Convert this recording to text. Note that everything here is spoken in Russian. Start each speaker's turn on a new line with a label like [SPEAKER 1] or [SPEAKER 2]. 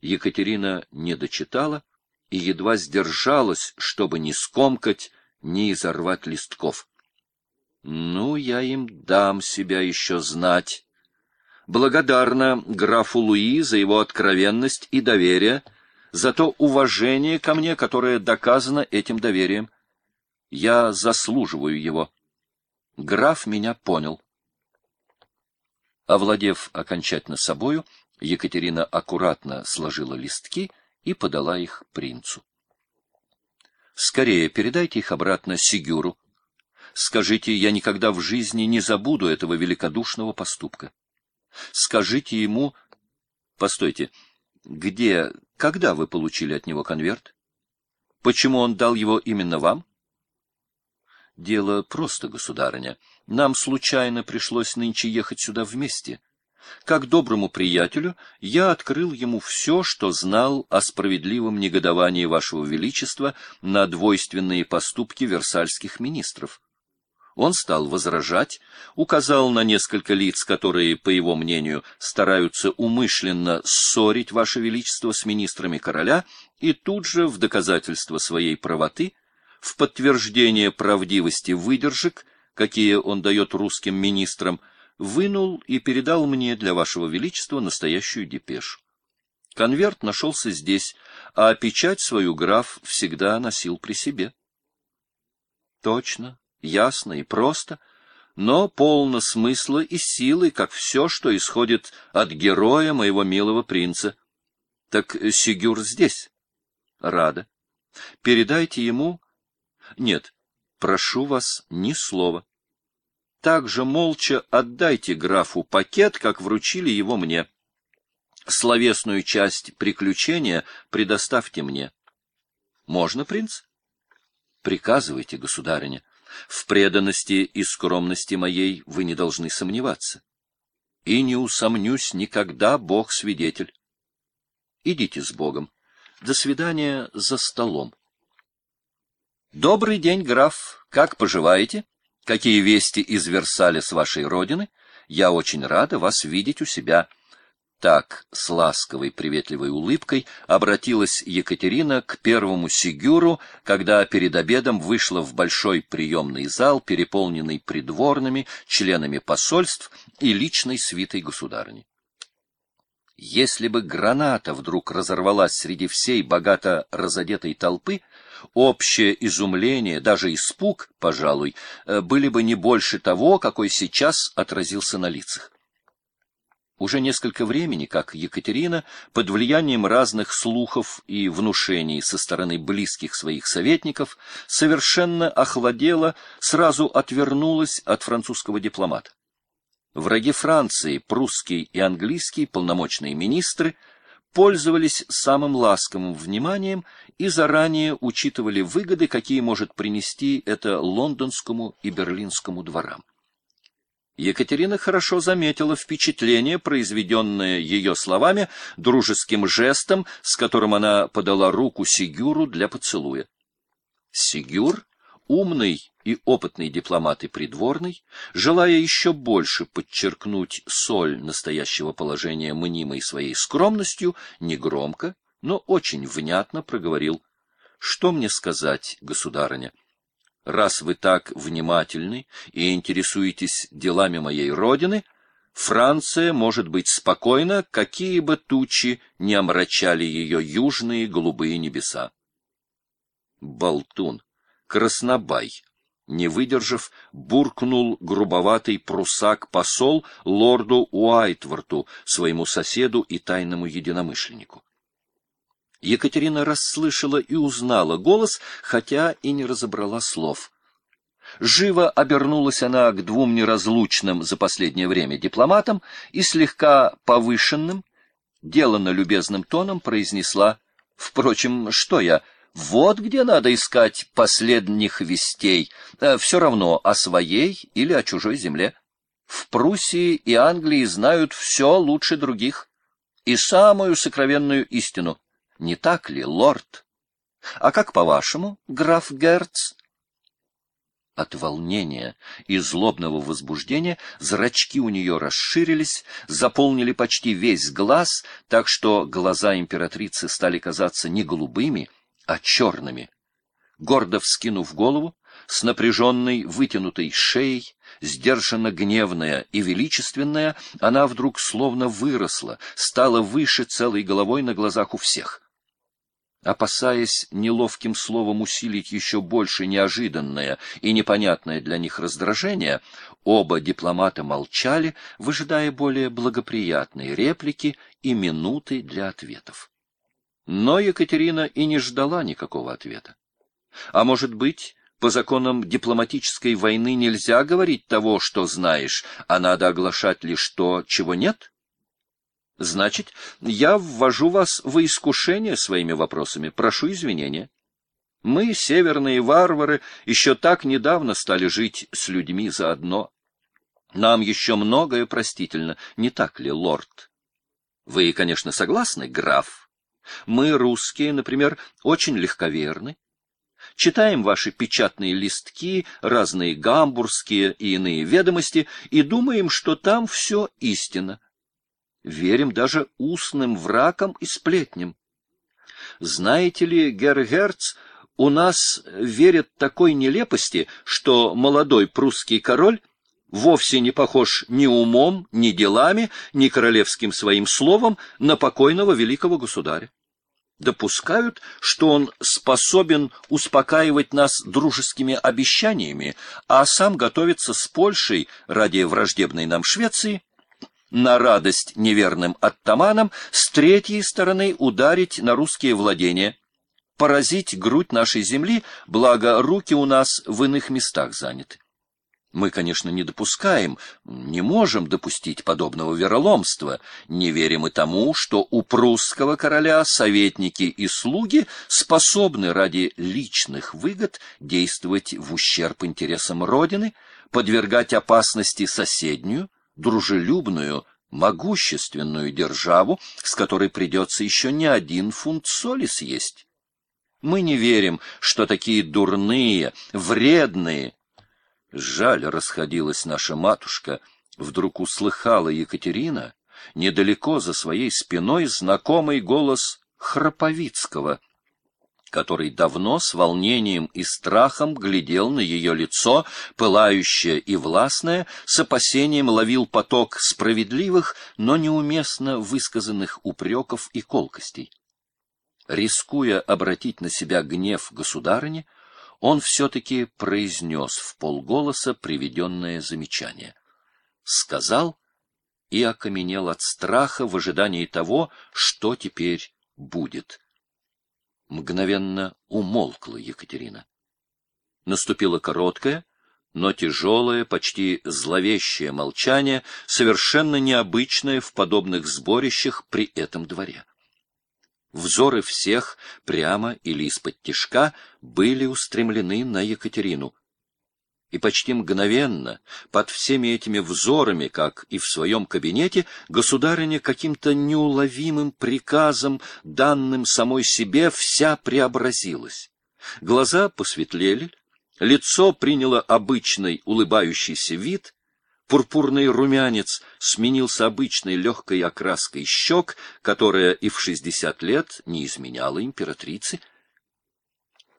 [SPEAKER 1] Екатерина не дочитала и едва сдержалась, чтобы не скомкать, не изорвать листков. Ну, я им дам себя еще знать. Благодарна графу Луи за его откровенность и доверие, за то уважение ко мне, которое доказано этим доверием. Я заслуживаю его. Граф меня понял. Овладев окончательно собою, Екатерина аккуратно сложила листки и подала их принцу. — Скорее передайте их обратно Сигюру. Скажите, я никогда в жизни не забуду этого великодушного поступка. Скажите ему... Постойте, где, когда вы получили от него конверт? Почему он дал его именно вам? Дело просто, государыня. Нам случайно пришлось нынче ехать сюда вместе. Как доброму приятелю, я открыл ему все, что знал о справедливом негодовании вашего величества на двойственные поступки версальских министров. Он стал возражать, указал на несколько лиц, которые, по его мнению, стараются умышленно ссорить ваше величество с министрами короля, и тут же, в доказательство своей правоты, в подтверждение правдивости выдержек, какие он дает русским министрам, вынул и передал мне для вашего величества настоящую депешу. Конверт нашелся здесь, а печать свою граф всегда носил при себе. Точно, ясно и просто, но полно смысла и силы, как все, что исходит от героя моего милого принца. Так Сигюр здесь. Рада. Передайте ему... Нет, прошу вас, ни слова также молча отдайте графу пакет, как вручили его мне. Словесную часть приключения предоставьте мне. Можно, принц? Приказывайте, государыня. В преданности и скромности моей вы не должны сомневаться. И не усомнюсь никогда, Бог свидетель. Идите с Богом. До свидания за столом. Добрый день, граф. Как поживаете? Какие вести из Версаля с вашей родины? Я очень рада вас видеть у себя. Так, с ласковой приветливой улыбкой обратилась Екатерина к первому Сигюру, когда перед обедом вышла в большой приемный зал, переполненный придворными, членами посольств и личной свитой государыни. Если бы граната вдруг разорвалась среди всей богато разодетой толпы, общее изумление, даже испуг, пожалуй, э, были бы не больше того, какой сейчас отразился на лицах. Уже несколько времени, как Екатерина, под влиянием разных слухов и внушений со стороны близких своих советников, совершенно охладела, сразу отвернулась от французского дипломата. Враги Франции, прусский и английский полномочные министры, пользовались самым ласковым вниманием и заранее учитывали выгоды, какие может принести это лондонскому и берлинскому дворам. Екатерина хорошо заметила впечатление, произведенное ее словами, дружеским жестом, с которым она подала руку Сигюру для поцелуя. Сигюр умный и опытный дипломат и придворный, желая еще больше подчеркнуть соль настоящего положения мнимой своей скромностью, негромко, но очень внятно проговорил. «Что мне сказать, государыня? Раз вы так внимательны и интересуетесь делами моей родины, Франция может быть спокойна, какие бы тучи не омрачали ее южные голубые небеса». Болтун! Краснобай. Не выдержав, буркнул грубоватый прусак-посол лорду Уайтворту, своему соседу и тайному единомышленнику. Екатерина расслышала и узнала голос, хотя и не разобрала слов. Живо обернулась она к двум неразлучным за последнее время дипломатам и слегка повышенным, деланно любезным тоном произнесла «Впрочем, что я...» Вот где надо искать последних вестей, э, все равно о своей или о чужой земле. В Пруссии и Англии знают все лучше других. И самую сокровенную истину. Не так ли, лорд? А как по-вашему, граф Герц? от волнения и злобного возбуждения, зрачки у нее расширились, заполнили почти весь глаз, так что глаза императрицы стали казаться не голубыми, а черными. Гордо вскинув голову, с напряженной вытянутой шеей, сдержанно гневная и величественная, она вдруг словно выросла, стала выше целой головой на глазах у всех. Опасаясь неловким словом усилить еще больше неожиданное и непонятное для них раздражение, оба дипломата молчали, выжидая более благоприятные реплики и минуты для ответов. Но Екатерина и не ждала никакого ответа. А может быть, по законам дипломатической войны нельзя говорить того, что знаешь, а надо оглашать лишь то, чего нет? Значит, я ввожу вас в искушение своими вопросами. Прошу извинения. Мы, северные варвары, еще так недавно стали жить с людьми заодно. Нам еще многое простительно, не так ли, лорд? Вы, конечно, согласны, граф? Мы, русские, например, очень легковерны. Читаем ваши печатные листки, разные гамбургские и иные ведомости, и думаем, что там все истина верим даже устным вракам и сплетням. Знаете ли, Гергерц, у нас верят такой нелепости, что молодой прусский король вовсе не похож ни умом, ни делами, ни королевским своим словом на покойного великого государя. Допускают, что он способен успокаивать нас дружескими обещаниями, а сам готовится с Польшей ради враждебной нам Швеции на радость неверным оттаманам, с третьей стороны ударить на русские владения, поразить грудь нашей земли, благо руки у нас в иных местах заняты. Мы, конечно, не допускаем, не можем допустить подобного вероломства, не верим и тому, что у прусского короля советники и слуги способны ради личных выгод действовать в ущерб интересам Родины, подвергать опасности соседнюю, дружелюбную, могущественную державу, с которой придется еще не один фунт соли съесть. Мы не верим, что такие дурные, вредные... Жаль, расходилась наша матушка, вдруг услыхала Екатерина, недалеко за своей спиной знакомый голос Храповицкого — который давно с волнением и страхом глядел на ее лицо, пылающее и властное, с опасением ловил поток справедливых, но неуместно высказанных упреков и колкостей. Рискуя обратить на себя гнев государыни, он все-таки произнес в полголоса приведенное замечание. Сказал и окаменел от страха в ожидании того, что теперь будет. Мгновенно умолкла Екатерина. Наступило короткое, но тяжелое, почти зловещее молчание, совершенно необычное в подобных сборищах при этом дворе. Взоры всех, прямо или из-под тишка, были устремлены на Екатерину, и почти мгновенно, под всеми этими взорами, как и в своем кабинете, государыня каким-то неуловимым приказом, данным самой себе, вся преобразилась. Глаза посветлели, лицо приняло обычный улыбающийся вид, пурпурный румянец сменился обычной легкой окраской щек, которая и в шестьдесят лет не изменяла императрице,